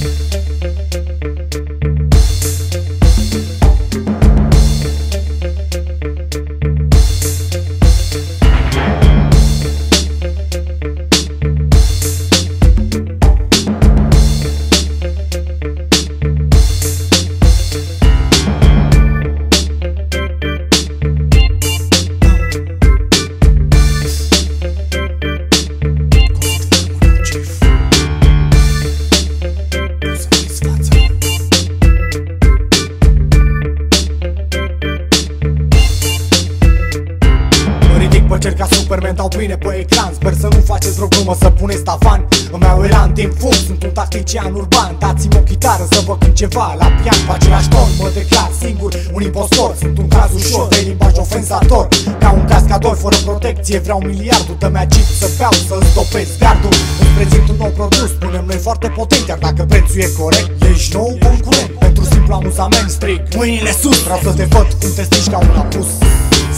Mă dau bine pe ecran. Sper să nu faceți vreo glumă, să puneți tavan. Îmi iau elan din fum, sunt un tactician urban. Dați-mi o chitară să vă cânt ceva La pian, pe același ton, mă declar singur Un impostor, sunt un caz ușor De limbaj ofensator Ca un cascador fără protecție. Vreau miliardul, dă-mi agit să beau Să stopez gardul. Îți prezint un nou produs, spunem noi foarte potent Iar dacă prețul e corect, ești nou concurent. Pentru simplu amuzament strig Mâinile sus, vreau să te văd cum te strici ca un apus.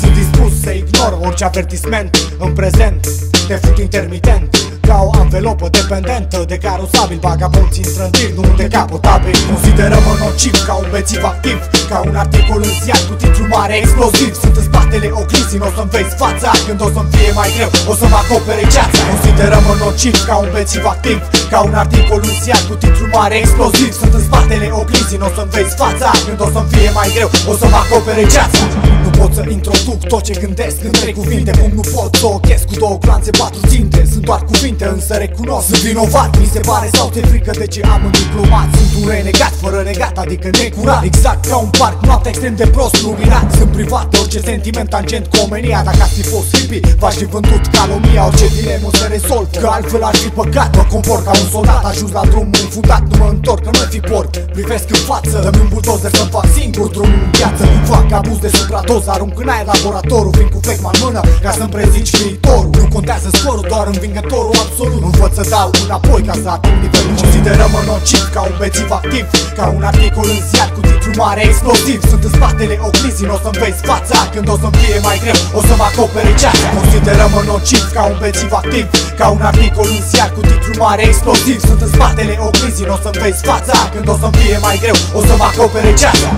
Sunt dispus să ignor orice avertisment În prezent. Te fut intermitent ca o anvelopă dependentă de carosabil. Vagabonți intră în tir, nu decapotabil. Considerăm-mă nociv ca un bețiv activ Ca un articol în ziar cu titlu mare exploziv. Sunt în spatele oglinzii, o să-mi vezi fața. Când o să-mi fie mai greu, o să mă acopere ceața. Considerăm-mă nociv ca un bețiv activ Ca un articol în ziar cu titlu mare exploziv. Sunt în spatele oglinzii, o să-mi vezi fața Când o să-mi fie mai greu, o să mă acopere ceața. Nu pot să introduc tot ce gândesc în trei cuvinte Cum nu pot să ochez cu două clanțe, patru ținte. Sunt doar cuvinte minte, însă recunosc Sunt vinovat, mi se pare sau te frică de ce am un diplomat Sunt un renegat, fără negat, adică necurat. Exact ca un parc, noaptea extrem de prost luminat. Sunt privat de orice sentiment tangent cu omenia. Dacă aș fi fost hippie, v-aș fi vândut calomia Orice dilemă se rezolv, că altfel ar fi păcat. Mă comport ca un soldat, ajuns la drum înfundat Nu mă întorc, că nu fi porc Privesc în față, dă-mi un buldozer să fac singur drumul în viață Nu fac abuz de supradoză, arunc în aer laboratorul Vin cu fecma în mână, ca să-mi prezici viitorul. Nu contează scorul, doar învingătorul absolut. Învăț să dau înapoi ca să ating nivelul Consideră-mă nociv ca un bețiv activ Ca un articol în ziar cu titlu mare explosiv. Sunt în spatele oglinzii, n-o să-mi vezi fața Când o să-mi fie mai greu, o să mă acopere ceața. Consideră-mă nociv ca un bețiv activ Ca un articol în ziar cu titlu mare explosiv. Sunt în spatele oglinzii, n-o să-mi vezi fața Când o să-mi fie mai greu, o să mă acopere ceața